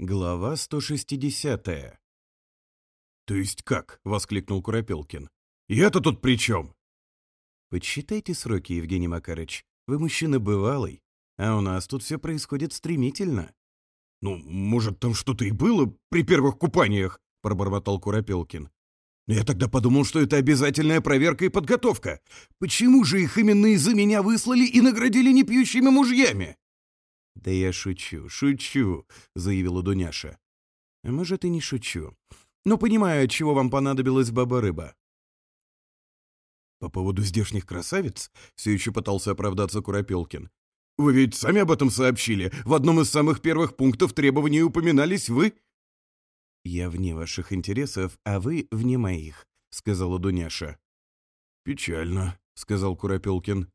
Глава 160. «То есть как?» — воскликнул Куропелкин. «Я-то тут при чем?» «Подсчитайте сроки, Евгений Макарыч. Вы мужчина бывалый, а у нас тут все происходит стремительно». «Ну, может, там что-то и было при первых купаниях?» — пробормотал Куропелкин. «Я тогда подумал, что это обязательная проверка и подготовка. Почему же их именно из-за меня выслали и наградили непьющими мужьями?» «Да я шучу, шучу», — заявила Дуняша. «А «Может, и не шучу. Но понимаю, от чего вам понадобилась баба-рыба». «По поводу здешних красавиц?» — все еще пытался оправдаться Куропелкин. «Вы ведь сами об этом сообщили. В одном из самых первых пунктов требований упоминались вы». «Я вне ваших интересов, а вы вне моих», — сказала Дуняша. «Печально», — сказал Куропелкин.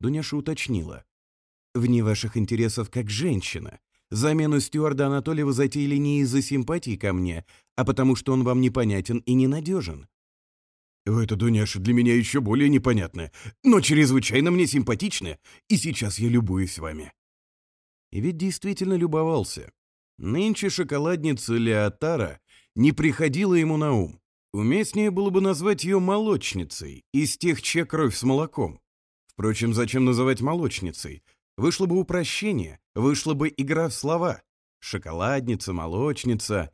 Дуняша уточнила в ваших интересов как женщина. Замену стюарда Анатолия Анатольева затеяли не из-за симпатии ко мне, а потому что он вам непонятен и ненадежен. «Это, Дуняша, для меня еще более непонятно, но чрезвычайно мне симпатично, и сейчас я любуюсь вами». И ведь действительно любовался. Нынче шоколадница Леотара не приходила ему на ум. Уместнее было бы назвать ее молочницей, из тех, чья кровь с молоком. Впрочем, зачем называть молочницей? Вышло бы упрощение, вышла бы игра в слова. Шоколадница, молочница.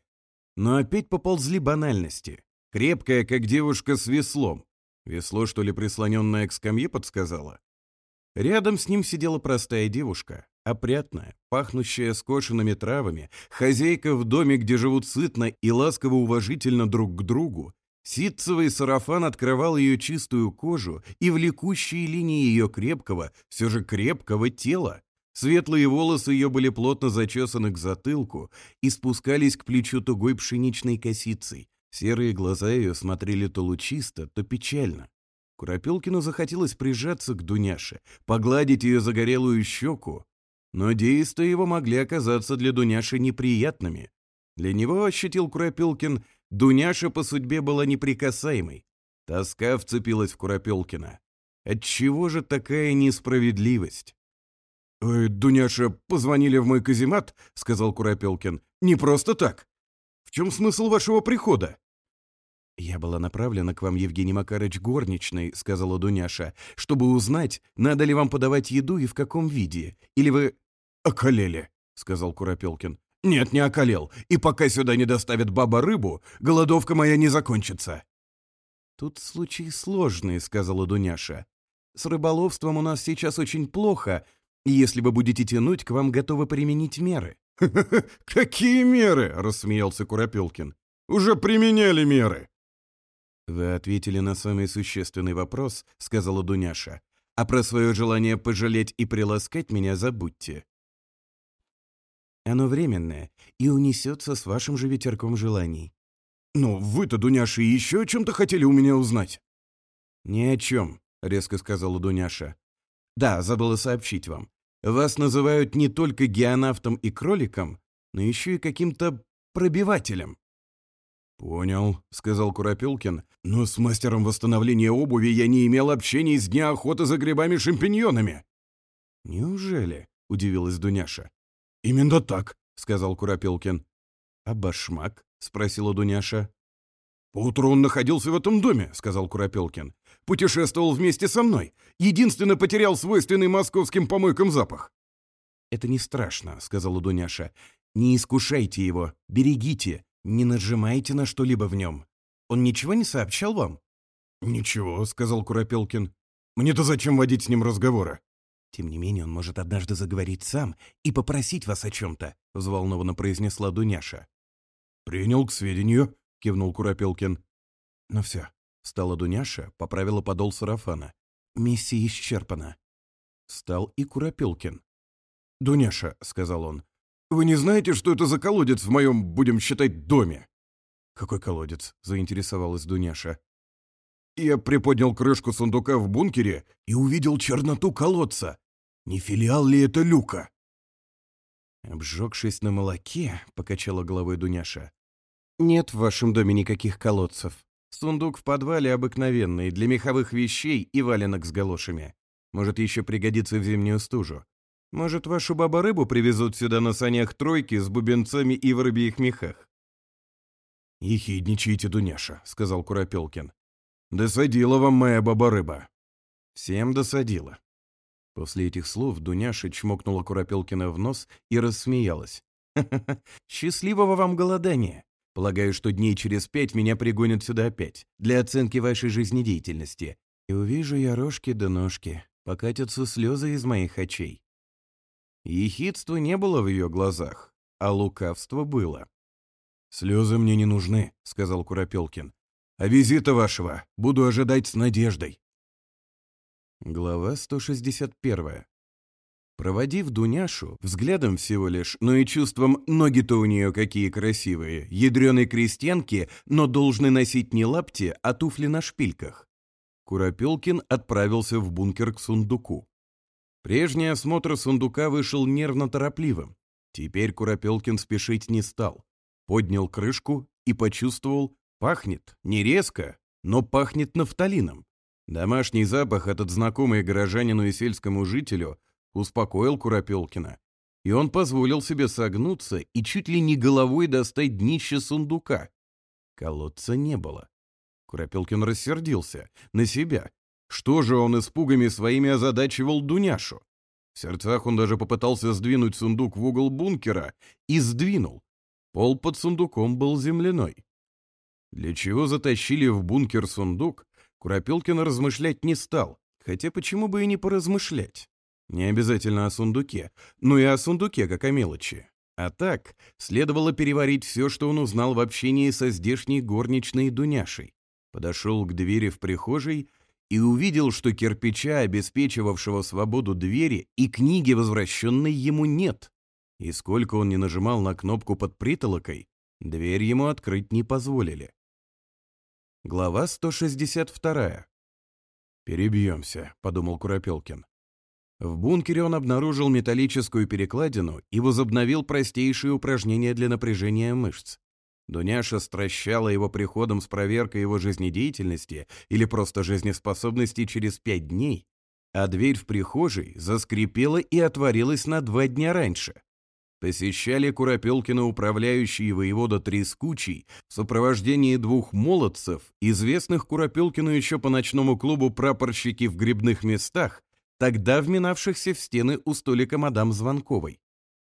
Но опять поползли банальности. Крепкая, как девушка с веслом. Весло, что ли, прислоненное к скамье, подсказала? Рядом с ним сидела простая девушка, опрятная, пахнущая скошенными травами, хозяйка в доме, где живут сытно и ласково уважительно друг к другу, Ситцевый сарафан открывал ее чистую кожу и влекущие линии ее крепкого, все же крепкого тела. Светлые волосы ее были плотно зачесаны к затылку и спускались к плечу тугой пшеничной косицей. Серые глаза ее смотрели то лучисто, то печально. Куропилкину захотелось прижаться к Дуняше, погладить ее загорелую щеку, но действия его могли оказаться для Дуняши неприятными. Для него, ощутил Куропилкин, — Дуняша по судьбе была неприкасаемой. Тоска вцепилась в Куропелкина. Отчего же такая несправедливость? «Э, «Дуняша, позвонили в мой каземат», — сказал Куропелкин. «Не просто так. В чем смысл вашего прихода?» «Я была направлена к вам, Евгений Макарыч, горничной», — сказала Дуняша, «чтобы узнать, надо ли вам подавать еду и в каком виде. Или вы...» «Околели», — сказал Куропелкин. «Нет, не околел. И пока сюда не доставят баба рыбу, голодовка моя не закончится». «Тут случай сложный», — сказала Дуняша. «С рыболовством у нас сейчас очень плохо, и если вы будете тянуть, к вам готовы применить меры». «Ха меры?» — рассмеялся Куропелкин. «Уже применяли меры». «Вы ответили на самый существенный вопрос», — сказала Дуняша. «А про свое желание пожалеть и приласкать меня забудьте. Оно временное и унесется с вашим же ветерком желаний». «Но вы-то, Дуняша, еще о чем-то хотели у меня узнать?» «Ни о чем», — резко сказала Дуняша. «Да, забыла сообщить вам. Вас называют не только геонавтом и кроликом, но еще и каким-то пробивателем». «Понял», — сказал Куропилкин, «но с мастером восстановления обуви я не имел общения с дня охоты за грибами-шампиньонами». «Неужели?» — удивилась Дуняша. «Именно так», — сказал Куропилкин. «А башмак?» — спросила Дуняша. «Поутру он находился в этом доме», — сказал Куропелкин. «Путешествовал вместе со мной. Единственно потерял свойственный московским помойкам запах». «Это не страшно», — сказала Дуняша. «Не искушайте его, берегите, не нажимайте на что-либо в нем. Он ничего не сообщал вам?» «Ничего», — сказал Куропелкин. «Мне-то зачем водить с ним разговоры? Тем не менее, он может однажды заговорить сам и попросить вас о чем-то», — взволнованно произнесла Дуняша. «Принял к сведению», — кивнул Куропелкин. «Ну все», — встала Дуняша, поправила подол сарафана. «Миссия исчерпана». Встал и Куропелкин. «Дуняша», — сказал он, — «вы не знаете, что это за колодец в моем, будем считать, доме?» «Какой колодец?» — заинтересовалась Дуняша. Я приподнял крышку сундука в бункере и увидел черноту колодца. Не филиал ли это люка? «Обжегшись на молоке», — покачала головой Дуняша. «Нет в вашем доме никаких колодцев. Сундук в подвале обыкновенный, для меховых вещей и валенок с галошами. Может, еще пригодится в зимнюю стужу. Может, вашу баба-рыбу привезут сюда на санях тройки с бубенцами и воробьих мехах?» «Ехидничайте, Дуняша», — сказал Куропелкин. Досадила вам моя баба-рыба». «Всем досадила». После этих слов Дуняша чмокнула Куропелкина в нос и рассмеялась. «Ха -ха -ха, «Счастливого вам голодания! Полагаю, что дней через пять меня пригонят сюда опять, для оценки вашей жизнедеятельности. И увижу я рожки да ножки, покатятся слезы из моих очей». Ехидства не было в ее глазах, а лукавство было. «Слезы мне не нужны», — сказал Куропелкин. А визита вашего буду ожидать с надеждой». Глава 161. Проводив Дуняшу, взглядом всего лишь, но и чувством «ноги-то у нее какие красивые, ядреной крестьянки, но должны носить не лапти, а туфли на шпильках», Куропелкин отправился в бункер к сундуку. Прежний осмотр сундука вышел нервно-торопливым. Теперь Куропелкин спешить не стал. Поднял крышку и почувствовал, Пахнет, не резко, но пахнет нафталином. Домашний запах этот знакомый горожанину и сельскому жителю успокоил Куропелкина. И он позволил себе согнуться и чуть ли не головой достать днище сундука. Колодца не было. Куропелкин рассердился. На себя. Что же он испугами своими озадачивал Дуняшу? В сердцах он даже попытался сдвинуть сундук в угол бункера и сдвинул. Пол под сундуком был земляной. Для чего затащили в бункер сундук, Куропелкин размышлять не стал, хотя почему бы и не поразмышлять. Не обязательно о сундуке, но и о сундуке как о мелочи. А так, следовало переварить все, что он узнал в общении со здешней горничной Дуняшей. Подошел к двери в прихожей и увидел, что кирпича, обеспечивавшего свободу двери, и книги, возвращенной ему, нет. И сколько он не нажимал на кнопку под притолокой, дверь ему открыть не позволили. Глава 162. «Перебьемся», — подумал Куропелкин. В бункере он обнаружил металлическую перекладину и возобновил простейшие упражнения для напряжения мышц. Дуняша стращала его приходом с проверкой его жизнедеятельности или просто жизнеспособности через пять дней, а дверь в прихожей заскрипела и отворилась на два дня раньше посещали Куропелкина управляющий воевода Трескучий в сопровождении двух молодцев, известных Куропелкину еще по ночному клубу прапорщики в грибных местах, тогда вминавшихся в стены у столика мадам Звонковой.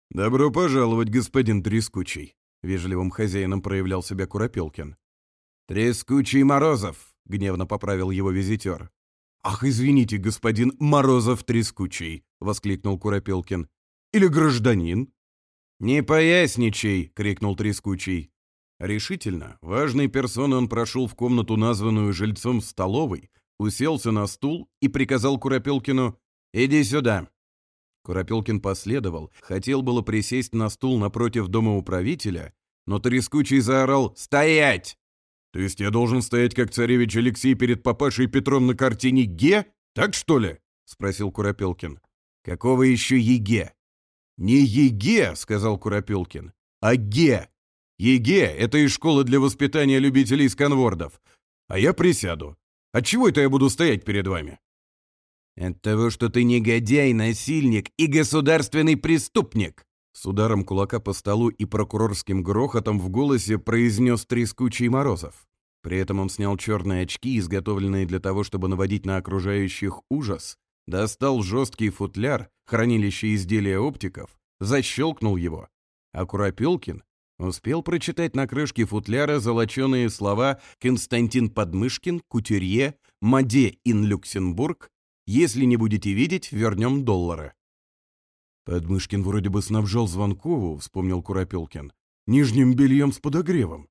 «Добро пожаловать, господин Трескучий», — вежливым хозяином проявлял себя Куропелкин. «Трескучий Морозов», — гневно поправил его визитер. «Ах, извините, господин Морозов Трескучий», — воскликнул Куропелкин. «Или гражданин?» «Не поясничай!» — крикнул Трескучий. Решительно, важный персоной он прошел в комнату, названную жильцом столовой, уселся на стул и приказал Куропелкину «Иди сюда!». Куропелкин последовал, хотел было присесть на стул напротив дома управителя, но Трескучий заорал «Стоять!». «То есть я должен стоять, как царевич Алексей перед папашей Петром на картине «Ге»? Так что ли?» — спросил Куропелкин. «Какого еще «Еге»?» «Не еге», — сказал Куропелкин, — «а ге». «Еге — это из школы для воспитания любителей сканвордов. А я присяду. Отчего это я буду стоять перед вами?» «От того, что ты негодяй, насильник и государственный преступник!» С ударом кулака по столу и прокурорским грохотом в голосе произнес трескучий Морозов. При этом он снял черные очки, изготовленные для того, чтобы наводить на окружающих ужас, достал жесткий футляр, хранилище изделия оптиков, защелкнул его. А Куропилкин успел прочитать на крышке футляра золоченые слова «Константин Подмышкин, Кутюрье, Маде ин Люксембург. Если не будете видеть, вернем доллары». «Подмышкин вроде бы снабжал Звонкову», — вспомнил Куропелкин, — «нижним бельем с подогревом».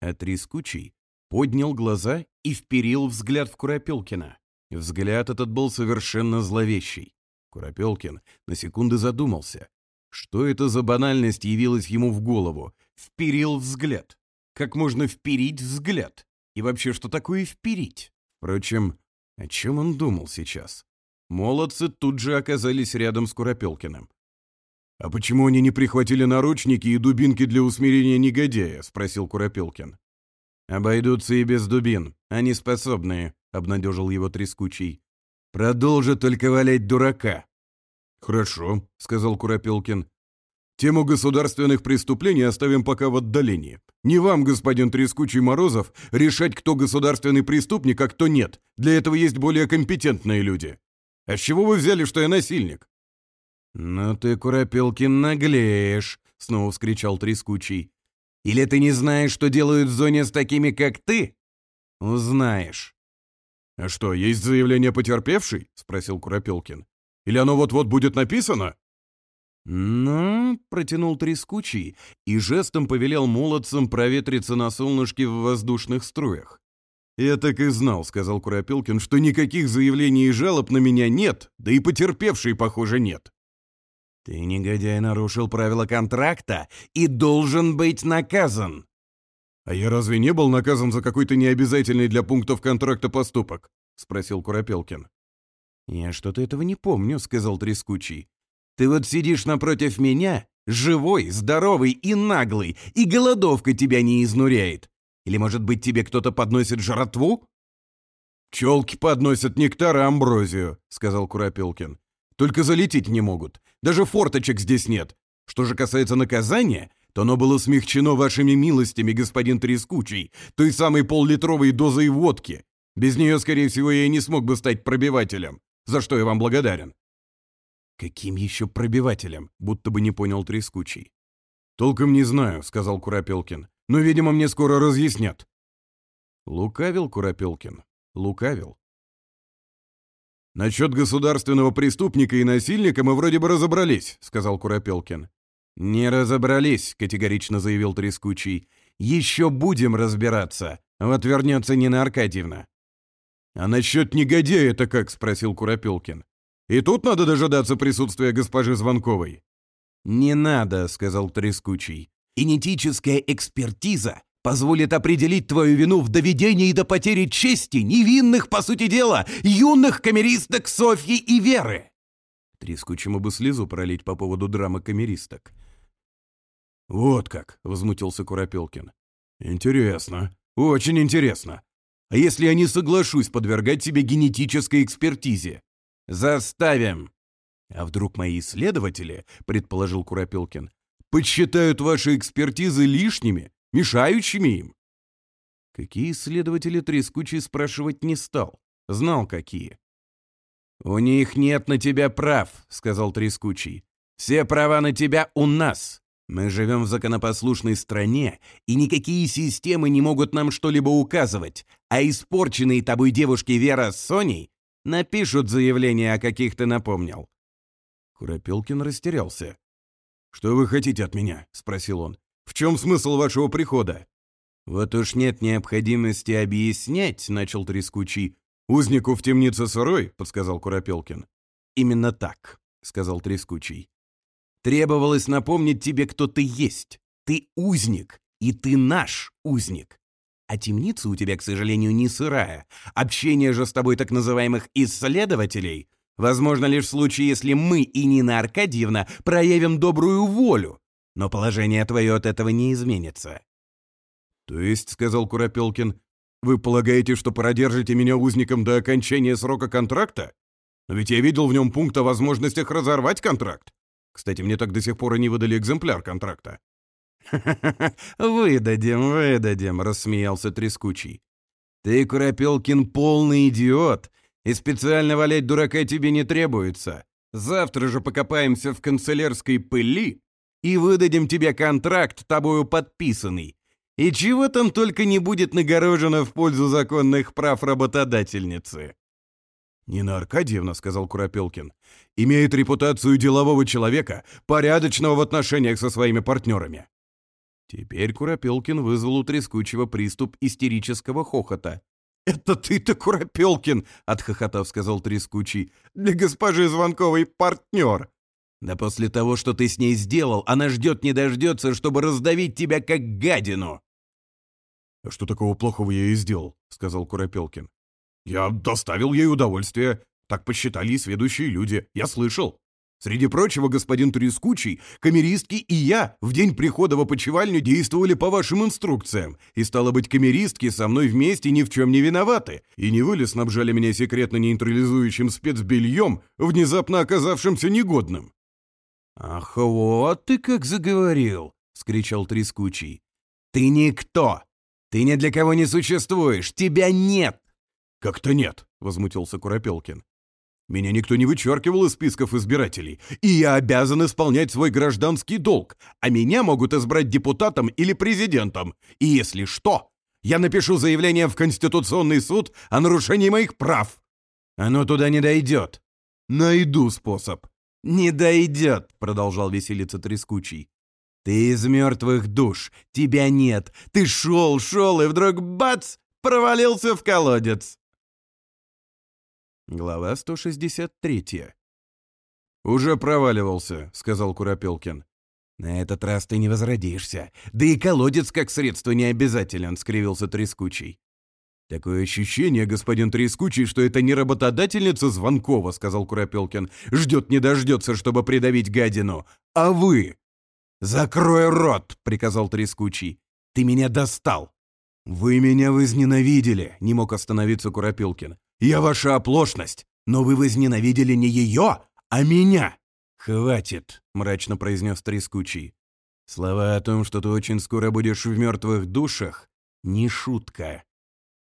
А Трескучий поднял глаза и вперил взгляд в Куропелкина. Взгляд этот был совершенно зловещий. Куропелкин на секунду задумался. Что это за банальность явилась ему в голову? Вперил взгляд. Как можно вперить взгляд? И вообще, что такое вперить? Впрочем, о чем он думал сейчас? Молодцы тут же оказались рядом с Куропелкиным. «А почему они не прихватили наручники и дубинки для усмирения негодяя?» — спросил Куропелкин. «Обойдутся и без дубин. Они способные», — обнадежил его трескучий. «Продолжит только валять дурака». «Хорошо», — сказал Куропелкин. «Тему государственных преступлений оставим пока в отдалении. Не вам, господин Трескучий Морозов, решать, кто государственный преступник, а кто нет. Для этого есть более компетентные люди. А с чего вы взяли, что я насильник?» «Ну ты, Куропелкин, наглеешь», — снова вскричал Трескучий. «Или ты не знаешь, что делают в зоне с такими, как ты?» «Узнаешь». А «Что, есть заявление потерпевшей?» — спросил Куропелкин. «Или оно вот-вот будет написано?» «Ну...» — протянул трескучий и жестом повелел молодцам проветриться на солнышке в воздушных струях. «Я так и знал», — сказал Куропелкин, — «что никаких заявлений и жалоб на меня нет, да и потерпевшей, похоже, нет». «Ты, негодяй, нарушил правила контракта и должен быть наказан», «А я разве не был наказан То оно было смягчено вашими милостями, господин Трескучий, той самой поллитровой дозой водки. Без нее, скорее всего, я и не смог бы стать пробивателем, за что я вам благодарен». «Каким еще пробивателем?» — будто бы не понял Трескучий. «Толком не знаю», — сказал Куропелкин. «Но, видимо, мне скоро разъяснят». Лукавил Куропелкин. Лукавил. «Насчет государственного преступника и насильника мы вроде бы разобрались», — сказал Куропелкин. «Не разобрались», — категорично заявил Трескучий. «Еще будем разбираться. Вот вернется Нина Аркадьевна». «А насчет негодяя это как?» — спросил Куропелкин. «И тут надо дожидаться присутствия госпожи Звонковой». «Не надо», — сказал Трескучий. «Генетическая экспертиза позволит определить твою вину в доведении до потери чести невинных, по сути дела, юных камеристок Софьи и Веры». Трескучему бы слезу пролить по поводу драмы камеристок. «Вот как!» — возмутился Куропелкин. «Интересно. Очень интересно. А если я не соглашусь подвергать себе генетической экспертизе?» «Заставим!» «А вдруг мои исследователи, — предположил Куропелкин, — подсчитают ваши экспертизы лишними, мешающими им?» Какие исследователи Трескучий спрашивать не стал. Знал, какие. «У них нет на тебя прав», — сказал Трескучий. «Все права на тебя у нас. Мы живем в законопослушной стране, и никакие системы не могут нам что-либо указывать, а испорченные тобой девушки Вера с Соней напишут заявление, о каких ты напомнил». Куропелкин растерялся. «Что вы хотите от меня?» — спросил он. «В чем смысл вашего прихода?» «Вот уж нет необходимости объяснять», — начал Трескучий. «Узнику в темнице сырой», — подсказал Куропелкин. «Именно так», — сказал Трескучий. Требовалось напомнить тебе, кто ты есть. Ты узник, и ты наш узник. А темница у тебя, к сожалению, не сырая. Общение же с тобой так называемых «исследователей» возможно лишь в случае, если мы и Нина Аркадьевна проявим добрую волю. Но положение твое от этого не изменится. «То есть», — сказал Куропелкин, — «вы полагаете, что продержите меня узником до окончания срока контракта? Но ведь я видел в нем пункт о возможностях разорвать контракт». Кстати, мне так до сих пор и не выдали экземпляр контракта. «Выдадим, выдадим», — рассмеялся Трескучий. «Ты, Куропелкин, полный идиот, и специально валять дурака тебе не требуется. Завтра же покопаемся в канцелярской пыли и выдадим тебе контракт, тобою подписанный. И чего там только не будет нагорожено в пользу законных прав работодательницы». «Нинарка дивно», — сказал Куропелкин. «Имеет репутацию делового человека, порядочного в отношениях со своими партнерами». Теперь Куропелкин вызвал у Трескучего приступ истерического хохота. «Это ты-то, Куропелкин!» — отхохотав, сказал Трескучий. «Для госпожи Звонковой партнер!» «Да после того, что ты с ней сделал, она ждет не дождется, чтобы раздавить тебя как гадину!» «А «Что такого плохого я ей сделал?» — сказал Куропелкин. Я доставил ей удовольствие. Так посчитали и сведущие люди. Я слышал. Среди прочего, господин Трескучий, камеристки и я в день прихода в опочивальню действовали по вашим инструкциям, и, стало быть, камеристки со мной вместе ни в чем не виноваты, и не вы ли снабжали меня секретно нейтрализующим спецбельем, внезапно оказавшимся негодным?» «Ах, вот ты как заговорил!» — скричал Трескучий. «Ты никто! Ты ни для кого не существуешь! Тебя нет! «Как-то нет», — возмутился Куропелкин. «Меня никто не вычеркивал из списков избирателей, и я обязан исполнять свой гражданский долг, а меня могут избрать депутатом или президентом, и если что, я напишу заявление в Конституционный суд о нарушении моих прав». «Оно туда не дойдет». «Найду способ». «Не дойдет», — продолжал веселиться Трескучий. «Ты из мертвых душ, тебя нет, ты шел, шел, и вдруг бац, провалился в колодец». Глава 163. «Уже проваливался», — сказал Куропелкин. «На этот раз ты не возродишься. Да и колодец как средство не обязателен», — скривился Трескучий. «Такое ощущение, господин Трескучий, что это не работодательница Звонкова», — сказал Куропелкин. «Ждет не дождется, чтобы придавить гадину. А вы?» «Закрой рот!» — приказал Трескучий. «Ты меня достал!» «Вы меня возненавидели!» — не мог остановиться Куропилкин. Я ваша оплошность, но вы возненавидели не ее, а меня!» «Хватит», — мрачно произнес Трескучий. «Слова о том, что ты очень скоро будешь в мертвых душах, не шутка».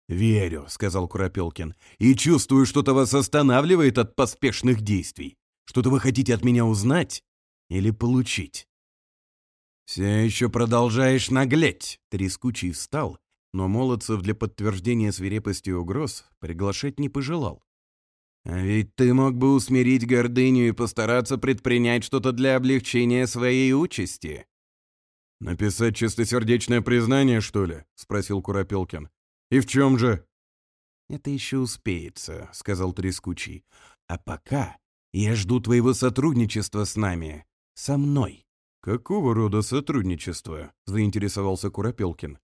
«Верю», — сказал Куропелкин, — «и чувствую, что-то вас останавливает от поспешных действий. Что-то вы хотите от меня узнать или получить?» «Все еще продолжаешь наглеть», — Трескучий встал но Молодцев для подтверждения свирепости угроз приглашать не пожелал. «А ведь ты мог бы усмирить гордыню и постараться предпринять что-то для облегчения своей участи». «Написать чистосердечное признание, что ли?» — спросил Куропелкин. «И в чем же?» «Это еще успеется», — сказал Трескучий. «А пока я жду твоего сотрудничества с нами. Со мной». «Какого рода сотрудничество?» — заинтересовался Куропелкин.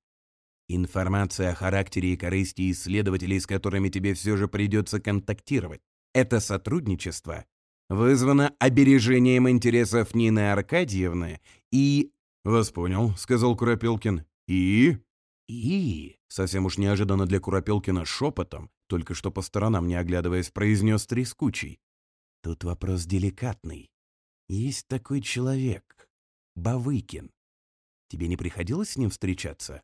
Информация о характере и корысти исследователей, с которыми тебе все же придется контактировать. Это сотрудничество вызвано обережением интересов Нины Аркадьевны и... «Вас понял», — сказал Куропелкин. «И?» «И?» — совсем уж неожиданно для Куропелкина шепотом, только что по сторонам не оглядываясь, произнес Трескучий. «Тут вопрос деликатный. Есть такой человек, Бавыкин. Тебе не приходилось с ним встречаться?»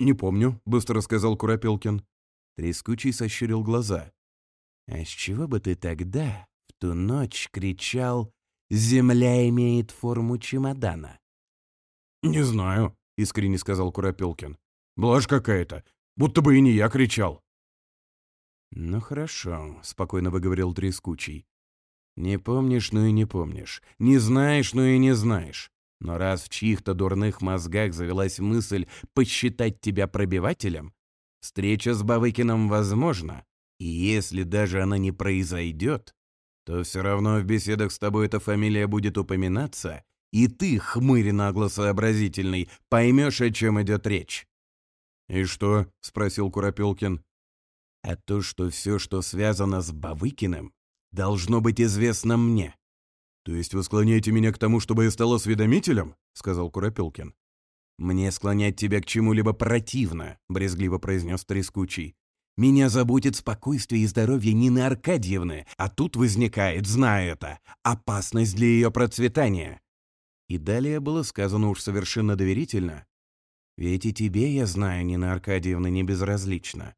«Не помню», — быстро сказал Куропелкин. Трескучий сощурил глаза. «А с чего бы ты тогда, в ту ночь, кричал «Земля имеет форму чемодана»?» «Не знаю», — искренне сказал Куропелкин. «Блажь какая-то, будто бы и не я кричал». «Ну хорошо», — спокойно выговорил Трескучий. «Не помнишь, ну и не помнишь. Не знаешь, ну и не знаешь. Но раз в чьих-то дурных мозгах завелась мысль посчитать тебя пробивателем, встреча с Бавыкиным возможна, и если даже она не произойдет, то все равно в беседах с тобой эта фамилия будет упоминаться, и ты, хмырь наглосообразительный, поймешь, о чем идет речь». «И что?» — спросил Куропелкин. «А то, что все, что связано с Бавыкиным, должно быть известно мне. «То есть вы склоняете меня к тому, чтобы я стал осведомителем?» — сказал Куропелкин. «Мне склонять тебя к чему-либо противно», — брезгливо произнес Трескучий. «Меня заботит спокойствие и здоровье Нины Аркадьевны, а тут возникает, зная это, опасность для ее процветания». И далее было сказано уж совершенно доверительно. «Ведь и тебе, я знаю, Нина Аркадьевна не безразлична.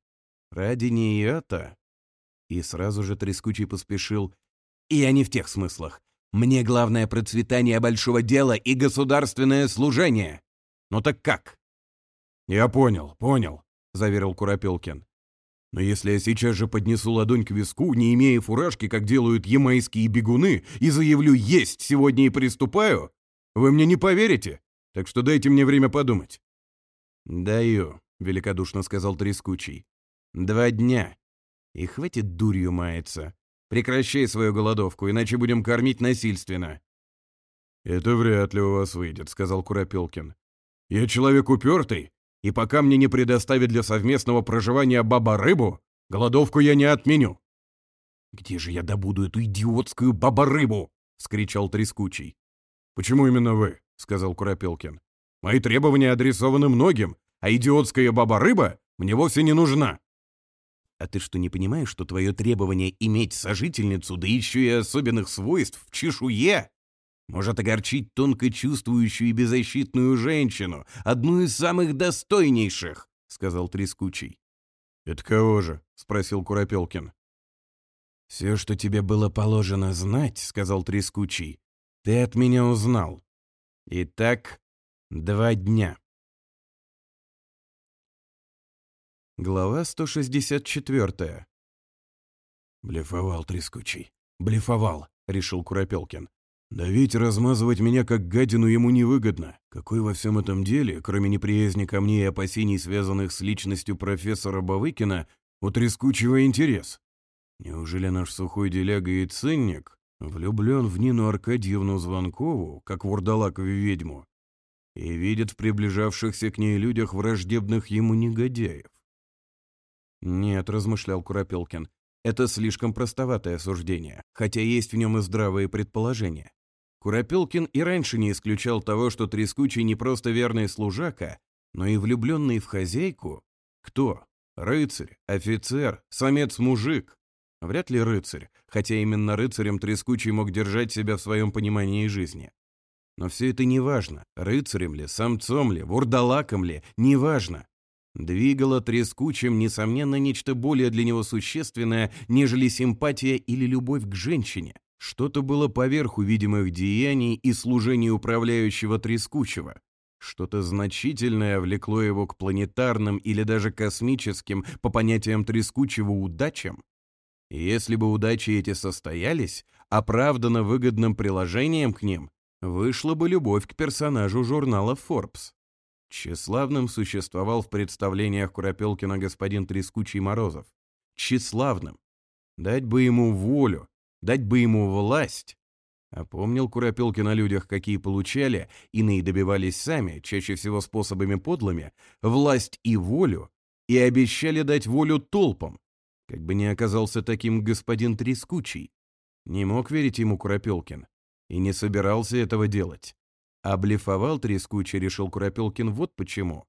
Мне главное процветание большого дела и государственное служение. Ну так как? Я понял, понял, заверил Куропелкин. Но если я сейчас же поднесу ладонь к виску, не имея фуражки, как делают ямайские бегуны, и заявлю «Есть! Сегодня и приступаю!» Вы мне не поверите, так что дайте мне время подумать. «Даю», — великодушно сказал Трескучий. «Два дня. И хватит дурью маяться. Прекращай свою голодовку, иначе будем кормить насильственно». «Это вряд ли у вас выйдет», — сказал Куропелкин. «Я человек упертый, и пока мне не предоставят для совместного проживания баба-рыбу, голодовку я не отменю». «Где же я добуду эту идиотскую баба-рыбу?» — вскричал Трескучий. «Почему именно вы?» — сказал Куропелкин. «Мои требования адресованы многим, а идиотская баба-рыба мне вовсе не нужна». А ты что, не понимаешь, что твое требование иметь сожительницу, да еще и особенных свойств в чешуе, может огорчить тонко чувствующую и беззащитную женщину, одну из самых достойнейших, — сказал Трескучий. — Это кого же? — спросил Куропелкин. — Все, что тебе было положено знать, — сказал Трескучий, — ты от меня узнал. Итак, два дня. Глава 164. «Блефовал трескучий. Блефовал», — решил Куропелкин. «Давить, размазывать меня как гадину ему невыгодно. Какой во всем этом деле, кроме неприязни ко мне и опасений, связанных с личностью профессора Бавыкина, у трескучего интерес? Неужели наш сухой деляга и ценник влюблен в Нину Аркадьевну Звонкову, как вурдалак в ведьму, и видит в приближавшихся к ней людях враждебных ему негодяев? «Нет», — размышлял Куропелкин, — «это слишком простоватое суждение, хотя есть в нем и здравые предположения». Куропелкин и раньше не исключал того, что Трескучий не просто верный служака, но и влюбленный в хозяйку. Кто? Рыцарь, офицер, самец-мужик. Вряд ли рыцарь, хотя именно рыцарем Трескучий мог держать себя в своем понимании жизни. Но все это не важно, рыцарем ли, самцом ли, вурдалаком ли, неважно. Двигало трескучим, несомненно, нечто более для него существенное, нежели симпатия или любовь к женщине. Что-то было поверх увидимых деяний и служения управляющего трескучего. Что-то значительное влекло его к планетарным или даже космическим, по понятиям трескучего, удачам. Если бы удачи эти состоялись, оправдано выгодным приложением к ним, вышла бы любовь к персонажу журнала Forbes. Тщеславным существовал в представлениях Куропелкина господин Трескучий Морозов. Тщеславным. Дать бы ему волю, дать бы ему власть. А помнил Куропелкин о людях, какие получали, иные добивались сами, чаще всего способами подлыми, власть и волю, и обещали дать волю толпам. Как бы не оказался таким господин Трескучий. Не мог верить ему Куропелкин. И не собирался этого делать. Облифовал Трескучий, решил Куропелкин, вот почему.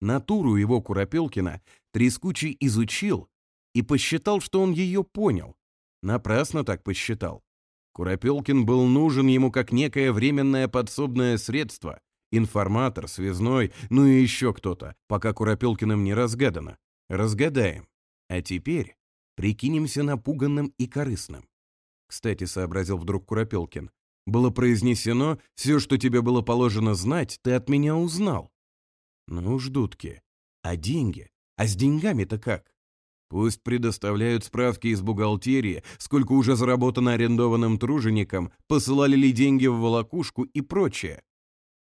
Натуру его Куропелкина Трескучий изучил и посчитал, что он ее понял. Напрасно так посчитал. Куропелкин был нужен ему как некое временное подсобное средство, информатор, связной, ну и еще кто-то, пока Куропелкиным не разгадано. Разгадаем. А теперь прикинемся напуганным и корыстным. Кстати, сообразил вдруг Куропелкин, было произнесено все, что тебе было положено знать, ты от меня узнал. Ну уж, дудки. А деньги? А с деньгами-то как? Пусть предоставляют справки из бухгалтерии, сколько уже заработано арендованным труженикам, посылали ли деньги в волокушку и прочее.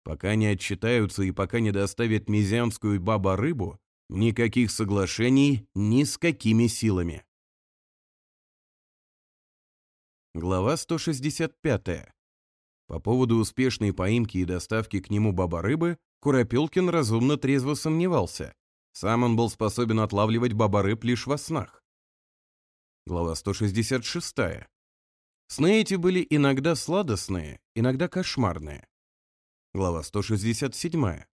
Пока не отчитаются и пока не доставят мизянскую баба-рыбу, никаких соглашений ни с какими силами. Глава 165. По поводу успешной поимки и доставки к нему баба-рыбы Куропилкин разумно трезво сомневался. Сам он был способен отлавливать баба-рыб лишь во снах. Глава 166. Сны эти были иногда сладостные, иногда кошмарные. Глава 167.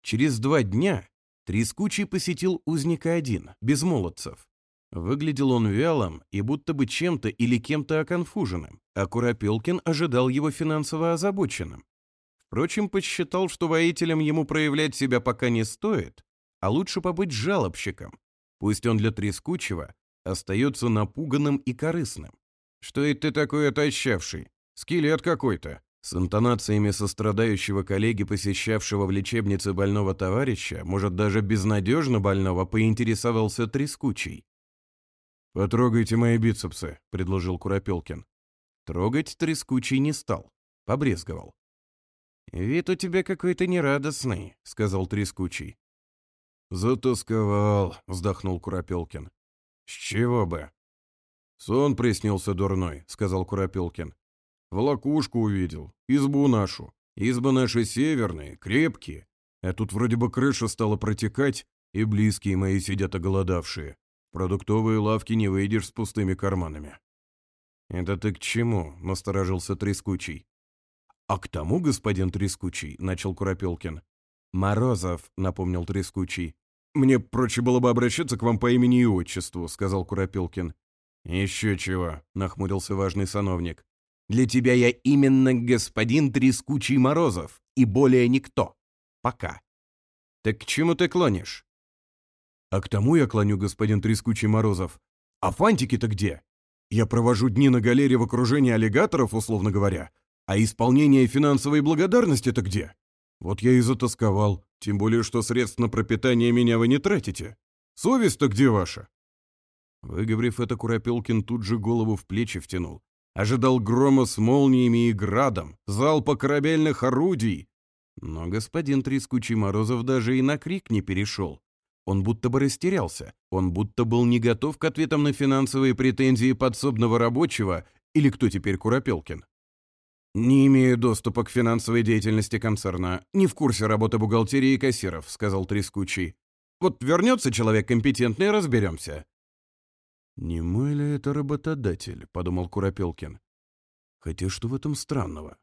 Через два дня Трескучий посетил узника один, без молодцев. Выглядел он вялым и будто бы чем-то или кем-то оконфуженным, а Куропелкин ожидал его финансово озабоченным. Впрочем, подсчитал, что воителям ему проявлять себя пока не стоит, а лучше побыть жалобщиком. Пусть он для трескучего остается напуганным и корыстным. «Что это ты такой отощавший? Скелет какой-то!» С интонациями сострадающего коллеги, посещавшего в лечебнице больного товарища, может, даже безнадежно больного, поинтересовался трескучий. «Потрогайте мои бицепсы», — предложил Куропелкин. Трогать трескучий не стал, побрезговал. «Вид у тебя какой-то нерадостный», — сказал трескучий. «Затасковал», — вздохнул Куропелкин. «С чего бы?» «Сон приснился дурной», — сказал Куропелкин. «В лакушку увидел, избу нашу. Избы наши северные, крепкие. А тут вроде бы крыша стала протекать, и близкие мои сидят оголодавшие. Продуктовые лавки не выйдешь с пустыми карманами». «Это ты к чему?» – насторожился Трескучий. «А к тому, господин Трескучий», – начал Куропелкин. «Морозов», – напомнил Трескучий. «Мне проще было бы обращаться к вам по имени и отчеству», – сказал Куропелкин. «Еще чего», — нахмурился важный сановник. «Для тебя я именно господин Трескучий Морозов, и более никто. Пока». «Так к чему ты клонишь?» А к тому я клоню, господин Трескучий Морозов. А фантики-то где? Я провожу дни на галере в окружении аллигаторов, условно говоря. А исполнение финансовой благодарности-то где? Вот я и затасковал. Тем более, что средств на пропитание меня вы не тратите. Совесть-то где ваша? Выговорив это, Куропелкин тут же голову в плечи втянул. Ожидал грома с молниями и градом, залпа корабельных орудий. Но господин Трескучий Морозов даже и на крик не перешел. Он будто бы растерялся, он будто был не готов к ответам на финансовые претензии подсобного рабочего или кто теперь Куропелкин. «Не имею доступа к финансовой деятельности концерна, не в курсе работы бухгалтерии и кассиров», — сказал Трескучий. «Вот вернется человек компетентный, разберемся». «Не мой ли это работодатель?» — подумал Куропелкин. «Хотя что в этом странного?»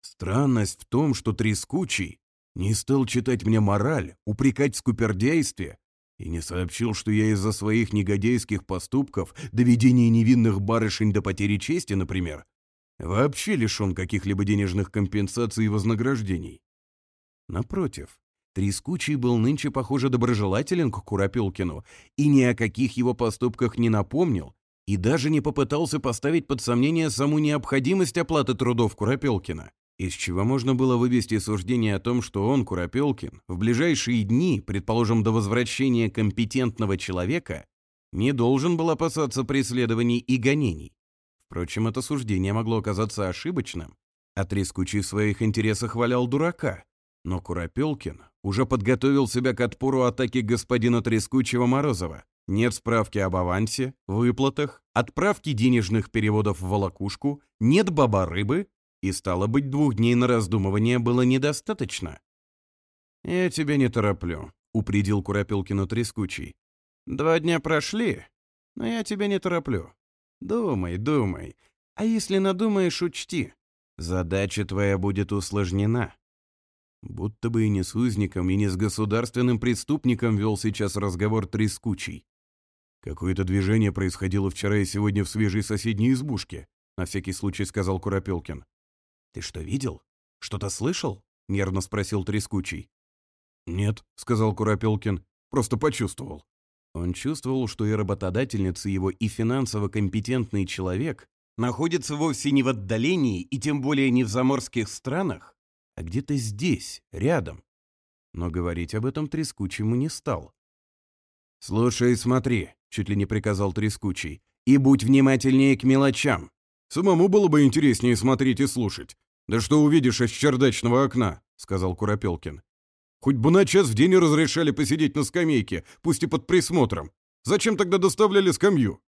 Странность в том, что Трескучий не стал читать мне мораль, упрекать в скупердействе и не сообщил, что я из-за своих негодейских поступков, доведения невинных барышень до потери чести, например, вообще лишен каких-либо денежных компенсаций и вознаграждений. Напротив, Трескучий был нынче, похоже, доброжелателен к Куропелкину и ни о каких его поступках не напомнил и даже не попытался поставить под сомнение саму необходимость оплаты трудов Куропелкина из чего можно было вывести суждение о том, что он, Куропелкин, в ближайшие дни, предположим, до возвращения компетентного человека, не должен был опасаться преследований и гонений. Впрочем, это суждение могло оказаться ошибочным, а Трескучий в своих интересах валял дурака. Но Куропелкин уже подготовил себя к отпору атаки господина Трескучего Морозова. Нет справки об авансе, выплатах, отправке денежных переводов в волокушку, нет баба-рыбы, и, стало быть, двух дней на раздумывание было недостаточно. «Я тебя не тороплю», — упредил Куропилкину трескучий. «Два дня прошли, но я тебя не тороплю. Думай, думай. А если надумаешь, учти. Задача твоя будет усложнена». Будто бы и не с узником, и не с государственным преступником вел сейчас разговор трескучий. «Какое-то движение происходило вчера и сегодня в свежей соседней избушке», — на всякий случай сказал Куропелкин. Ты что, видел? Что-то слышал?» — нервно спросил Трескучий. «Нет», — сказал Куропелкин, — «просто почувствовал». Он чувствовал, что и работодательница его, и финансово компетентный человек находится вовсе не в отдалении и тем более не в заморских странах, а где-то здесь, рядом. Но говорить об этом Трескучему не стал. «Слушай и смотри», — чуть ли не приказал Трескучий, «и будь внимательнее к мелочам. Самому было бы интереснее смотреть и слушать. Да что увидишь из чердачного окна, сказал Куропелкин. Хоть бы на час в день разрешали посидеть на скамейке, пусть и под присмотром. Зачем тогда доставляли скамью?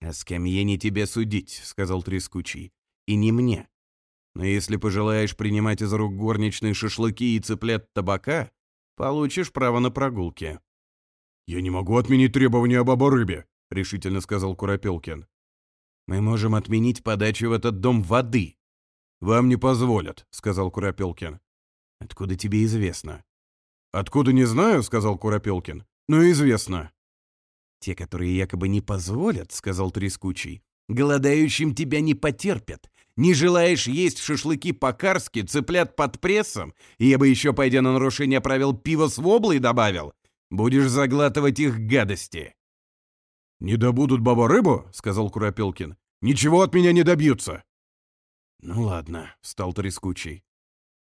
«О скамье не тебе судить», — сказал Трескучий. «И не мне. Но если пожелаешь принимать из рук горничные шашлыки и цыплят табака, получишь право на прогулки». «Я не «Мы можем отменить подачу в этот дом воды». «Вам не позволят», — сказал Куропелкин. «Откуда тебе известно?» «Откуда не знаю», — сказал Куропелкин. «Но известно». «Те, которые якобы не позволят», — сказал Трескучий, — «голодающим тебя не потерпят. Не желаешь есть шашлыки по-карски, цыплят под прессом? И я бы еще, пойдя на нарушение правил, пиво с воблой добавил. Будешь заглатывать их гадости». Не добудут баба рыбу?» — сказал Куропелкин. «Ничего от меня не добьются!» «Ну ладно», — встал Трескучий.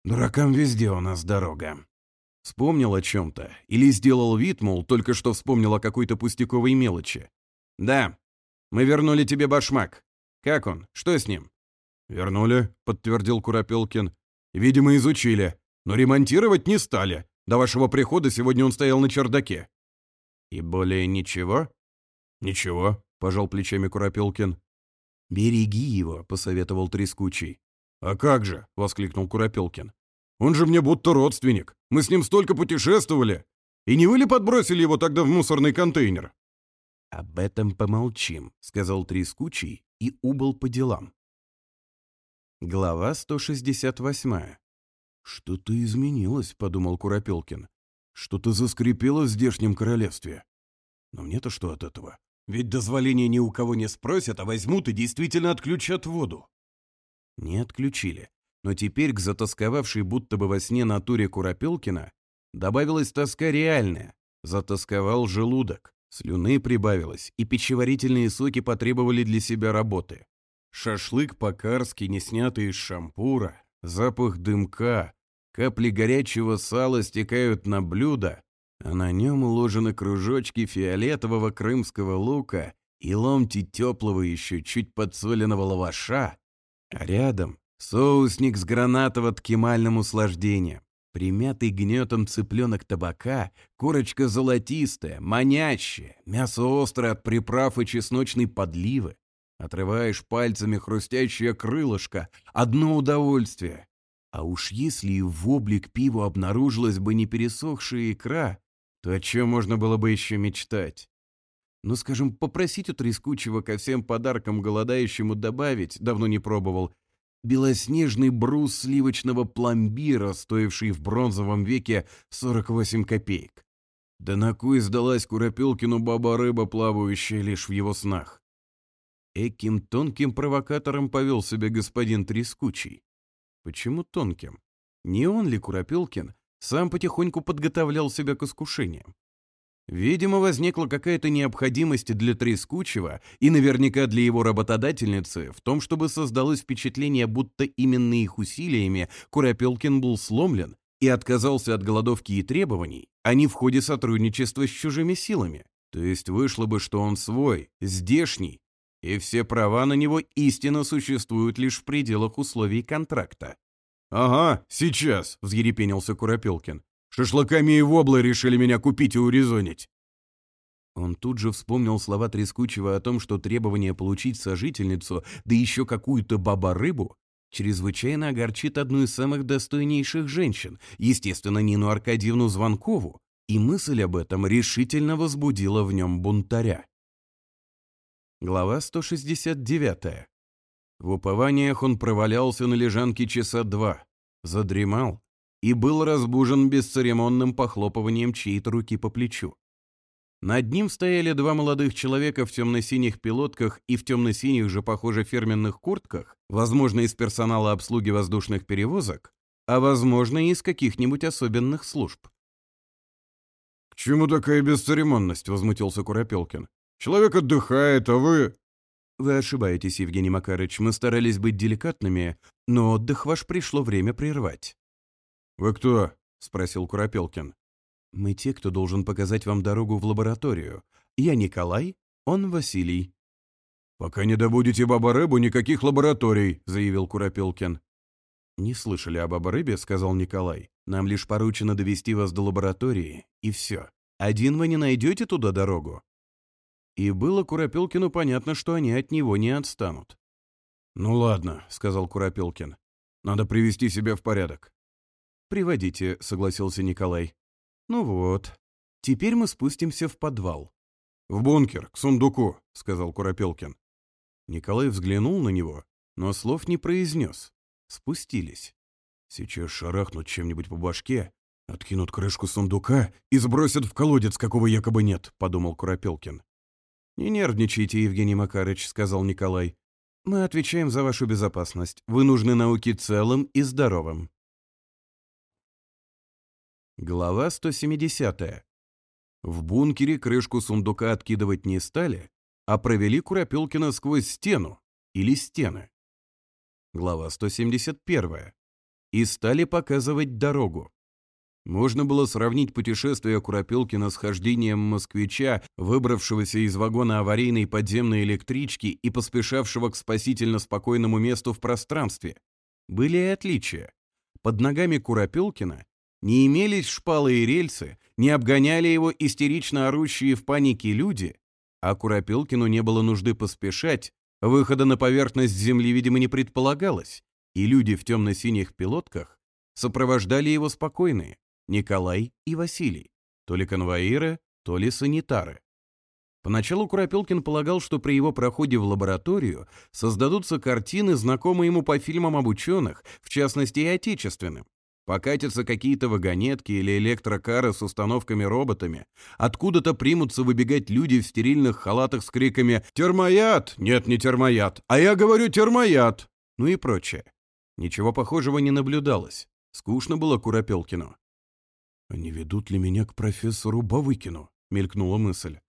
«Дуракам везде у нас дорога». Вспомнил о чем-то или сделал вид, мол, только что вспомнил о какой-то пустяковой мелочи. «Да, мы вернули тебе башмак. Как он? Что с ним?» «Вернули», — подтвердил Куропелкин. «Видимо, изучили, но ремонтировать не стали. До вашего прихода сегодня он стоял на чердаке». «И более ничего?» «Ничего», — пожал плечами Куропелкин. «Береги его», — посоветовал Трескучий. «А как же?» — воскликнул Куропелкин. «Он же мне будто родственник. Мы с ним столько путешествовали. И не вы ли подбросили его тогда в мусорный контейнер?» «Об этом помолчим», — сказал Трескучий и убыл по делам. Глава 168. «Что-то изменилось», — подумал Куропелкин. «Что-то заскрипело в здешнем королевстве. Но мне-то что от этого? Ведь дозволения ни у кого не спросят, а возьмут и действительно отключат воду. Не отключили. Но теперь к затасковавшей будто бы во сне натуре Куропелкина добавилась тоска реальная. Затасковал желудок, слюны прибавилось, и пищеварительные соки потребовали для себя работы. Шашлык по-карски, не снятый из шампура, запах дымка, капли горячего сала стекают на блюдо, а На нем уложены кружочки фиолетового крымского лука и ломти теплого еще чуть подсоленного лаваша, а рядом соусник с гранатово-ткемальным услаждением. Примятый гнетом цыпленок табака, корочка золотистая, манящая, мясо острое от приправ и чесночной подливы. Отрываешь пальцами хрустящее крылышко, одно удовольствие. А уж если в облик пиву обнаружилась бы не пересохшая икра, то, о чем можно было бы еще мечтать. Ну, скажем, попросить у трескучего ко всем подаркам голодающему добавить, давно не пробовал, белоснежный брус сливочного пломбира, стоивший в бронзовом веке 48 копеек. Да на кой сдалась Куропелкину баба-рыба, плавающая лишь в его снах? Эким тонким провокатором повел себя господин Трескучий. Почему тонким? Не он ли, Куропелкин, сам потихоньку подготавливал себя к искушениям. Видимо, возникла какая-то необходимость для Трескучего и наверняка для его работодательницы в том, чтобы создалось впечатление, будто именно их усилиями Куропелкин был сломлен и отказался от голодовки и требований, а не в ходе сотрудничества с чужими силами. То есть вышло бы, что он свой, здешний, и все права на него истинно существуют лишь в пределах условий контракта. «Ага, сейчас», — взъерепенился Куропелкин. «Шашлыками и воблы решили меня купить и урезонить». Он тут же вспомнил слова Трескучего о том, что требование получить сожительницу, да еще какую-то баба-рыбу, чрезвычайно огорчит одну из самых достойнейших женщин, естественно, Нину Аркадьевну Звонкову, и мысль об этом решительно возбудила в нем бунтаря. Глава 169. В упованиях он провалялся на лежанке часа два, задремал и был разбужен бесцеремонным похлопыванием чьей-то руки по плечу. Над ним стояли два молодых человека в темно-синих пилотках и в темно-синих же, похоже, фирменных куртках, возможно, из персонала обслуги воздушных перевозок, а, возможно, из каких-нибудь особенных служб. «К чему такая бесцеремонность?» — возмутился Куропелкин. «Человек отдыхает, а вы...» Вы ошибаетесь, Евгений Макарыч, мы старались быть деликатными, но отдых ваш пришло время прервать. «Вы кто?» — спросил Куропелкин. «Мы те, кто должен показать вам дорогу в лабораторию. Я Николай, он Василий». «Пока не добудете баба-рыбу, никаких лабораторий», — заявил Куропелкин. «Не слышали о баба-рыбе», — сказал Николай. «Нам лишь поручено довести вас до лаборатории, и все. Один вы не найдете туда дорогу. И было Куропилкину понятно, что они от него не отстанут. «Ну ладно», — сказал Куропилкин. «Надо привести себя в порядок». «Приводите», — согласился Николай. «Ну вот. Теперь мы спустимся в подвал». «В бункер, к сундуку», — сказал Куропилкин. Николай взглянул на него, но слов не произнес. Спустились. «Сейчас шарахнут чем-нибудь по башке, откинут крышку сундука и сбросят в колодец, какого якобы нет», — подумал Куропилкин. Куропелкин. «Не нервничайте, Евгений Макарыч», — сказал Николай. «Мы отвечаем за вашу безопасность. Вы нужны науке целым и здоровым». Глава 170. В бункере крышку сундука откидывать не стали, а провели Куропелкина сквозь стену или стены. Глава 171. И стали показывать дорогу. Можно было сравнить путешествие Куропелкина с хождением москвича, выбравшегося из вагона аварийной подземной электрички и поспешавшего к спасительно спокойному месту в пространстве. Были и отличия. Под ногами Куропелкина не имелись шпалы и рельсы, не обгоняли его истерично орущие в панике люди, а Куропелкину не было нужды поспешать, выхода на поверхность земли, видимо, не предполагалось, и люди в темно-синих пилотках сопровождали его спокойные, Николай и Василий, то ли конвоиры, то ли санитары. Поначалу Куропелкин полагал, что при его проходе в лабораторию создадутся картины, знакомые ему по фильмам об ученых, в частности и отечественным. Покатятся какие-то вагонетки или электрокары с установками-роботами. Откуда-то примутся выбегать люди в стерильных халатах с криками «Термояд!» «Нет, не термояд!» «А я говорю термояд!» Ну и прочее. Ничего похожего не наблюдалось. Скучно было Куропелкину. «А не ведут ли меня к профессору Бавыкину?» — мелькнула мысль.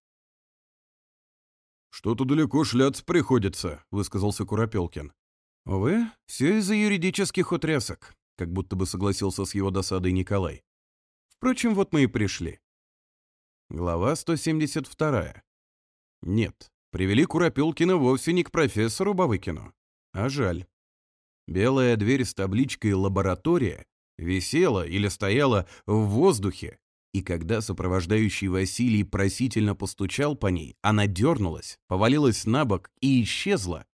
«Что-то далеко шляться приходится», — высказался Куропелкин. «Увы, все из-за юридических утрясок», — как будто бы согласился с его досадой Николай. «Впрочем, висела или стояла в воздухе, и когда сопровождающий Василий просительно постучал по ней, она дернулась, повалилась на бок и исчезла.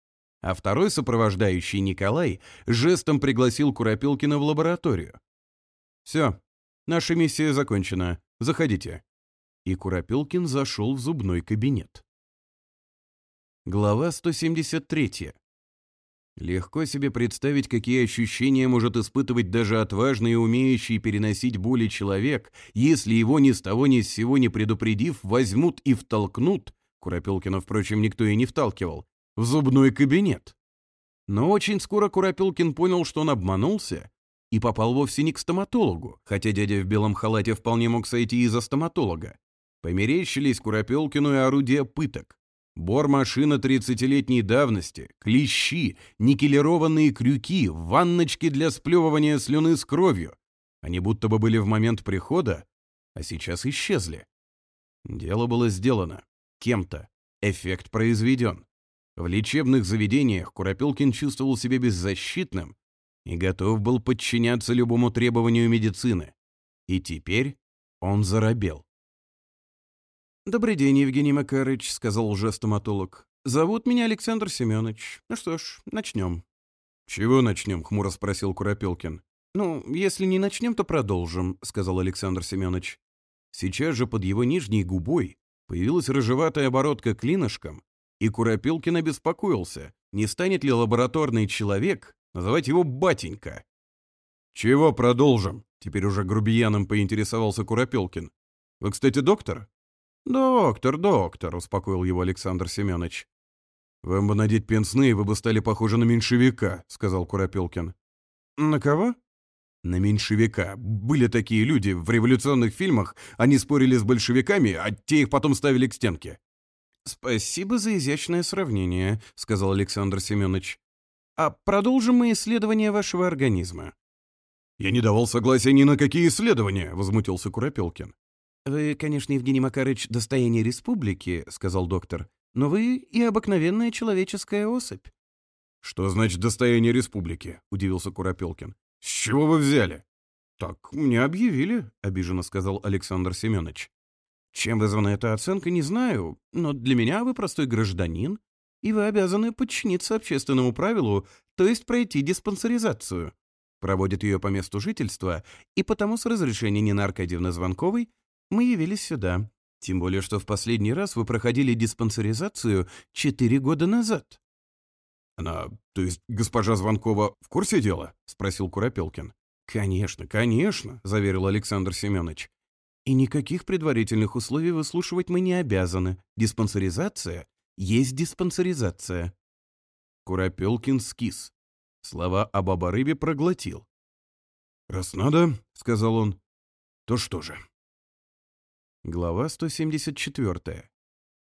А второй сопровождающий Николай жестом пригласил Куропилкина в лабораторию. «Все, наша миссия закончена. Заходите». И Куропилкин зашел в зубной кабинет. Глава 173. Легко себе представить, какие ощущения может испытывать даже отважный и умеющий переносить боли человек, если его ни с того ни с сего не предупредив, возьмут и втолкнут, Куропелкина, впрочем, никто и не вталкивал, в зубной кабинет. Но очень скоро Куропелкин понял, что он обманулся и попал вовсе не к стоматологу, хотя дядя в белом халате вполне мог сойти и за стоматолога. Померещились Куропелкину и орудия пыток. Бор машина 30-летней давности, клещи, никелированные крюки, ванночки для сплевывания слюны с кровью. Они будто бы были в момент прихода, а сейчас исчезли. Дело было сделано. Кем-то. Эффект произведен. В лечебных заведениях Куропилкин чувствовал себя беззащитным и готов был подчиняться любому требованию медицины. И теперь он заробел. «Добрый день, Евгений Макарыч», — сказал уже стоматолог. «Зовут меня Александр Семенович. Ну что ж, начнем». «Чего начнем?» — хмуро спросил Куропелкин. «Ну, если не начнем, то продолжим», — сказал Александр Семенович. Сейчас же под его нижней губой появилась рыжеватая оборотка клинышком, и Куропилкин обеспокоился, не станет ли лабораторный человек называть его «батенька». «Чего продолжим?» — теперь уже грубияном поинтересовался Куропелкин. «Вы, кстати, доктор?» «Доктор, доктор», — успокоил его Александр Семенович. «Вам бы надеть пенсны, вы бы стали похожи на меньшевика», — сказал Куропелкин. «На кого?» «На меньшевика. Были такие люди. В революционных фильмах они спорили с большевиками, а те их потом ставили к стенке». «Спасибо за изящное сравнение», — сказал Александр Семенович. «Вы, конечно, Евгений Макарыч, достояние республики», — сказал доктор, «но вы и обыкновенная человеческая особь». «Что значит достояние республики?» — удивился Куропелкин. «С чего вы взяли?» «Так мне объявили», — обиженно сказал Александр Семенович. «Чем вызвана эта оценка, не знаю, но для меня вы простой гражданин, и вы обязаны подчиниться общественному правилу, то есть пройти диспансеризацию» проводит ее по месту жительства, и потому с разрешения Нины Аркадьевны Звонковой мы явились сюда. Тем более, что в последний раз вы проходили диспансеризацию четыре года назад». «Она, то есть госпожа Звонкова, в курсе дела?» — спросил Куропелкин. «Конечно, конечно», — заверил Александр Семенович. «И никаких предварительных условий выслушивать мы не обязаны. Диспансеризация есть диспансеризация». Куропелкин скис. Слова об оборыбе проглотил. «Раз надо», — сказал он, — «то что же?» Глава 174.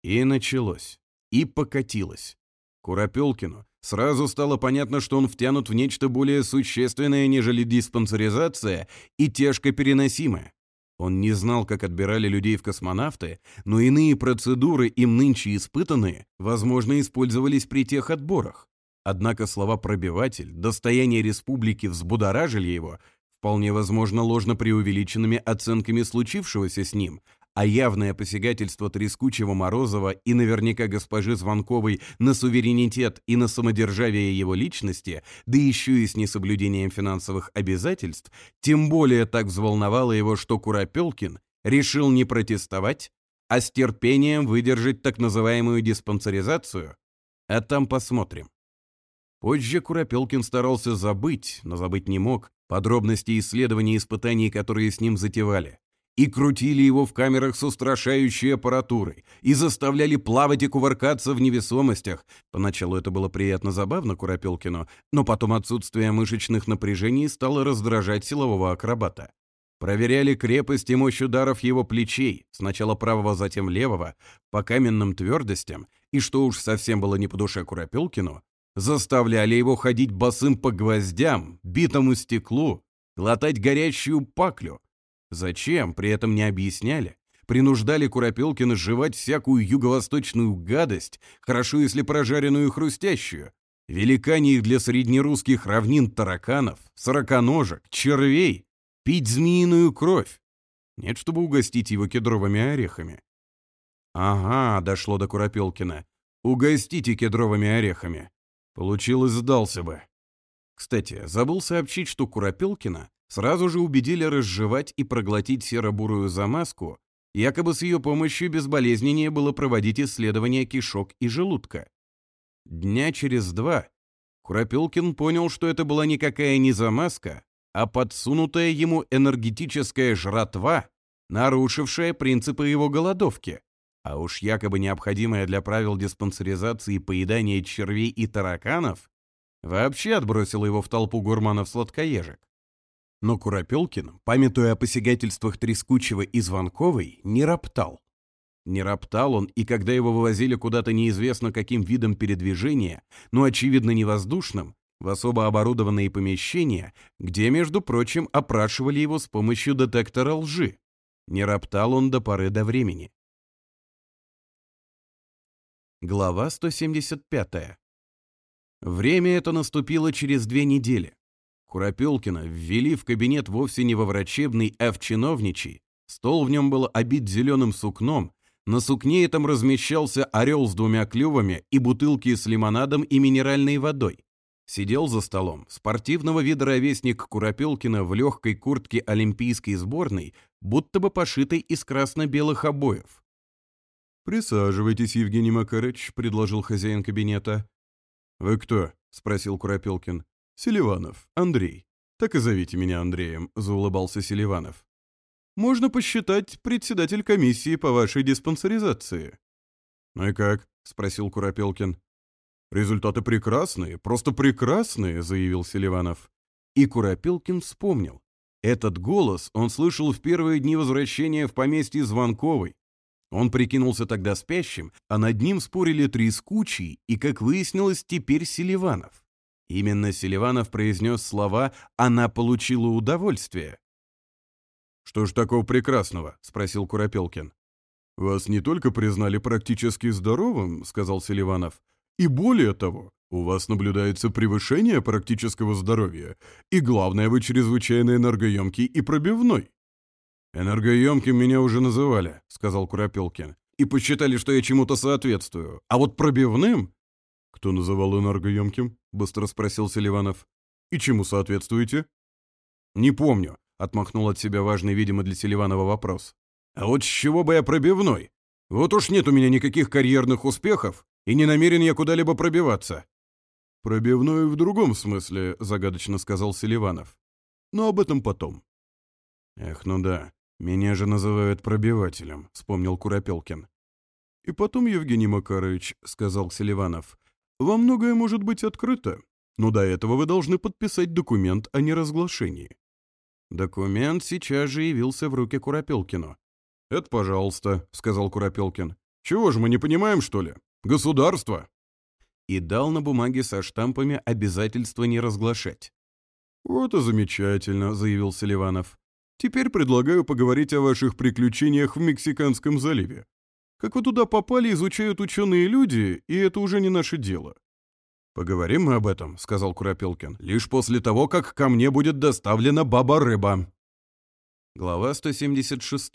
И началось. И покатилось. Куропелкину сразу стало понятно, что он втянут в нечто более существенное, нежели диспансеризация и тяжко переносимое. Он не знал, как отбирали людей в космонавты, но иные процедуры, им нынче испытанные, возможно, использовались при тех отборах. Однако слова «пробиватель», «достояние республики» взбудоражили его, вполне возможно, ложно преувеличенными оценками случившегося с ним – а явное посягательство трескучего Морозова и наверняка госпожи Звонковой на суверенитет и на самодержавие его личности, да еще и с несоблюдением финансовых обязательств, тем более так взволновало его, что Куропелкин решил не протестовать, а с терпением выдержать так называемую диспансеризацию, а там посмотрим. Позже Куропелкин старался забыть, но забыть не мог, подробности исследований и испытаний, которые с ним затевали. И крутили его в камерах с устрашающей аппаратурой, и заставляли плавать и кувыркаться в невесомостях. Поначалу это было приятно забавно Куропелкину, но потом отсутствие мышечных напряжений стало раздражать силового акробата. Проверяли крепость и мощь ударов его плечей, сначала правого, затем левого, по каменным твердостям, и что уж совсем было не по душе Куропелкину, заставляли его ходить босым по гвоздям, битому стеклу, глотать горящую паклю. Зачем, при этом не объясняли. Принуждали Куропелкина жевать всякую юго-восточную гадость, хорошо если прожаренную и хрустящую. Великане для среднерусских равнин тараканов, сороконожек, червей, пить змеиную кровь. Нет, чтобы угостить его кедровыми орехами. Ага, дошло до Куропелкина. Угостите кедровыми орехами. Получил и сдался бы. Кстати, забыл сообщить, что Куропелкина сразу же убедили разжевать и проглотить серо-бурую замазку, якобы с ее помощью безболезненнее было проводить исследования кишок и желудка. Дня через два Куропелкин понял, что это была никакая не замазка, а подсунутая ему энергетическая жратва, нарушившая принципы его голодовки, а уж якобы необходимая для правил диспансеризации поедание червей и тараканов, вообще отбросила его в толпу гурманов-сладкоежек. Но Куропелкин, памятуя о посягательствах Трескучего и Звонковой, не роптал. Не роптал он, и когда его вывозили куда-то неизвестно каким видом передвижения, но, очевидно, не воздушным, в особо оборудованные помещения, где, между прочим, опрашивали его с помощью детектора лжи. Не роптал он до поры до времени. Глава 175. Время это наступило через две недели. Куропелкина ввели в кабинет вовсе не во врачебный, а в чиновничий. Стол в нем был обит зеленым сукном, на сукне этом размещался орел с двумя клювами и бутылки с лимонадом и минеральной водой. Сидел за столом спортивного вида ровесник Куропелкина в легкой куртке олимпийской сборной, будто бы пошитой из красно-белых обоев. «Присаживайтесь, Евгений Макарыч», — предложил хозяин кабинета. «Вы кто?» — спросил Куропелкин. «Селиванов, Андрей. Так и зовите меня Андреем», — заулыбался Селиванов. «Можно посчитать председатель комиссии по вашей диспансеризации». «Ну и как?» — спросил Куропелкин. «Результаты прекрасные, просто прекрасные», — заявил Селиванов. И Куропелкин вспомнил. Этот голос он слышал в первые дни возвращения в поместье Звонковой, Он прикинулся тогда спящим, а над ним спорили три Трескучий и, как выяснилось, теперь Селиванов. Именно Селиванов произнес слова «она получила удовольствие». «Что ж такого прекрасного?» — спросил Куропелкин. «Вас не только признали практически здоровым», — сказал Селиванов, — «и более того, у вас наблюдается превышение практического здоровья, и главное, вы чрезвычайно энергоемкий и пробивной. Энергоемким меня уже называли», — сказал Куропелкин. «И посчитали, что я чему-то соответствую. А вот пробивным...» «Кто называл энергоемким?» — быстро спросил Селиванов. «И чему соответствуете?» «Не помню», — отмахнул от себя важный, видимо, для Селиванова вопрос. «А вот с чего бы я пробивной? Вот уж нет у меня никаких карьерных успехов, и не намерен я куда-либо пробиваться». «Пробивной в другом смысле», — загадочно сказал Селиванов. «Но об этом потом». «Эх, ну да. «Меня же называют пробивателем», — вспомнил Куропелкин. «И потом, Евгений Макарович», — сказал Селиванов, во многое может быть открыто, но до этого вы должны подписать документ о неразглашении». Документ сейчас же явился в руки Куропелкину. «Это пожалуйста», — сказал Куропелкин. «Чего же мы не понимаем, что ли? Государство!» И дал на бумаге со штампами обязательство не разглашать. «Вот и замечательно», — заявил Селиванов. Теперь предлагаю поговорить о ваших приключениях в Мексиканском заливе. Как вы туда попали, изучают ученые люди, и это уже не наше дело». «Поговорим мы об этом», — сказал Куропелкин, «лишь после того, как ко мне будет доставлена баба-рыба». Глава 176.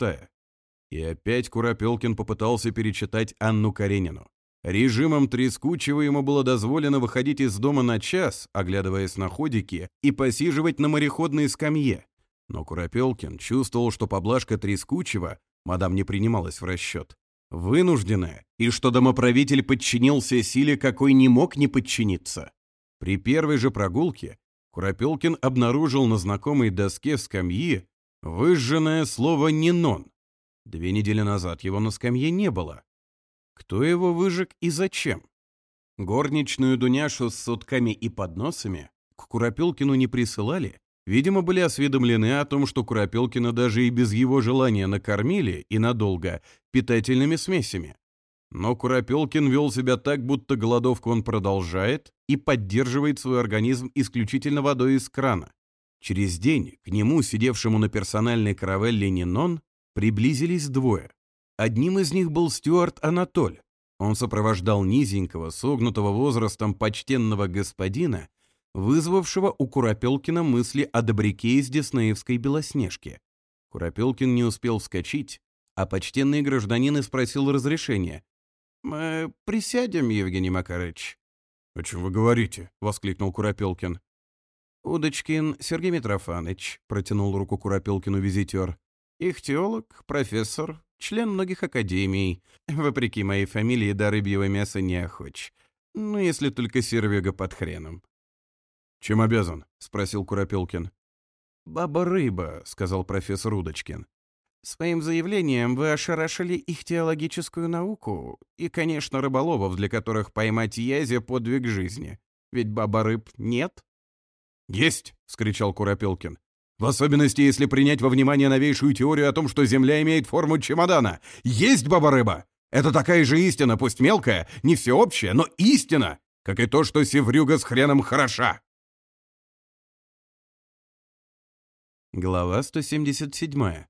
И опять Куропелкин попытался перечитать Анну Каренину. Режимом Трескучего ему было дозволено выходить из дома на час, оглядываясь на ходики, и посиживать на мореходной скамье, Но Куропелкин чувствовал, что поблажка трескучего, мадам не принималась в расчет, вынужденное, и что домоправитель подчинился силе, какой не мог не подчиниться. При первой же прогулке Куропелкин обнаружил на знакомой доске скамьи выжженное слово «ненон». Две недели назад его на скамье не было. Кто его выжег и зачем? Горничную Дуняшу с сутками и подносами к Куропелкину не присылали, видимо, были осведомлены о том, что Куропелкина даже и без его желания накормили и надолго питательными смесями. Но Куропелкин вел себя так, будто голодовку он продолжает и поддерживает свой организм исключительно водой из крана. Через день к нему, сидевшему на персональной каравелле Нинон, приблизились двое. Одним из них был Стюарт Анатоль. Он сопровождал низенького, согнутого возрастом почтенного господина вызвавшего у Куропелкина мысли о добряке из диснеевской «Белоснежки». Куропелкин не успел вскочить, а почтенный гражданин и спросил разрешения. «Мы присядем, Евгений Макарыч?» «О чем вы говорите?» — воскликнул Куропелкин. «Удочкин Сергей Митрофанович», — протянул руку Куропелкину визитер. «Их профессор, член многих академий. Вопреки моей фамилии до рыбьего мяса не охоч. Ну, если только сервега под хреном. «Чем обязан?» — спросил Куропелкин. «Баба Рыба», — сказал профессор Удочкин. «Своим заявлением вы ошарашили их теологическую науку и, конечно, рыболовов, для которых поймать язя — подвиг жизни. Ведь баба рыб нет». «Есть!» — вскричал Куропелкин. В особенности, если принять во внимание новейшую теорию о том, что Земля имеет форму чемодана. Есть баба-рыба! Это такая же истина, пусть мелкая, не всеобщая, но истина, как и то, что севрюга с хреном хороша. Глава 177.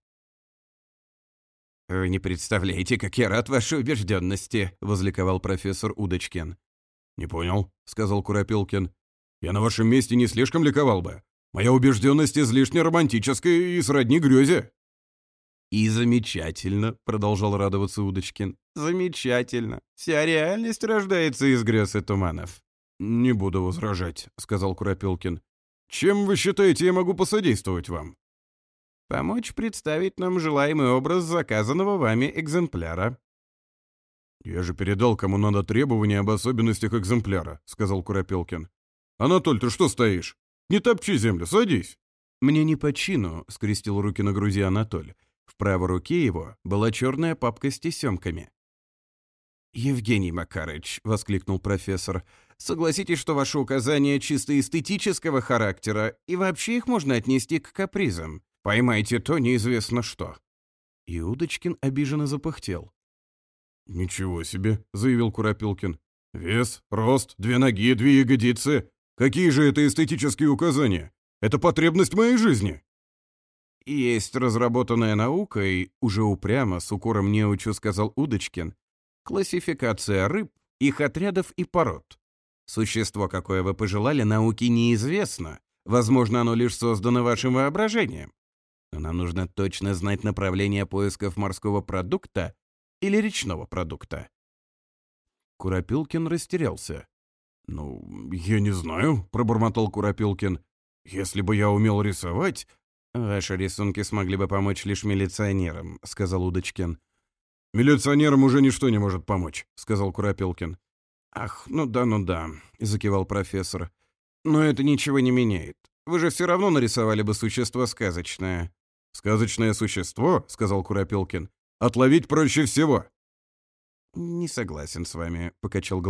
«Вы не представляете, как я рад вашей убежденности!» — возликовал профессор Удочкин. «Не понял», — сказал Куропилкин. «Я на вашем месте не слишком ликовал бы. Моя убежденность излишне романтическая и сродни грезе». «И замечательно», — продолжал радоваться Удочкин. «Замечательно. Вся реальность рождается из грез и туманов». «Не буду возражать», — сказал Куропилкин. Чем вы считаете, я могу посодействовать вам? Помочь представить нам желаемый образ заказанного вами экземпляра. Я же передал, кому надо требования об особенностях экземпляра, сказал Куропелкин. Анатоль, ты что стоишь? Не топчи землю, садись. Мне не по чину, скрестил руки на груди Анатоль. В правой руке его была черная папка с тесемками. «Евгений Макарыч», — воскликнул профессор, — «согласитесь, что ваши указания чисто эстетического характера, и вообще их можно отнести к капризам. Поймайте то неизвестно что». И Удочкин обиженно запыхтел. «Ничего себе», — заявил Куропилкин. «Вес, рост, две ноги, две ягодицы. Какие же это эстетические указания? Это потребность моей жизни». «Есть разработанная наука, и уже упрямо, с укором неучу, сказал Удочкин, Классификация рыб, их отрядов и пород. Существо, какое вы пожелали, науке неизвестно. Возможно, оно лишь создано вашим воображением. Но нам нужно точно знать направление поисков морского продукта или речного продукта. Куропилкин растерялся. «Ну, я не знаю», — пробормотал Куропилкин. «Если бы я умел рисовать...» «Ваши рисунки смогли бы помочь лишь милиционерам», — сказал Удочкин.«Милиционерам уже ничто не может помочь», — сказал Куропелкин. «Ах, ну да, ну да», — закивал профессор. «Но это ничего не меняет. Вы же все равно нарисовали бы существо сказочное». «Сказочное существо», — сказал Куропелкин, — «отловить проще всего». «Не согласен с вами», — покачал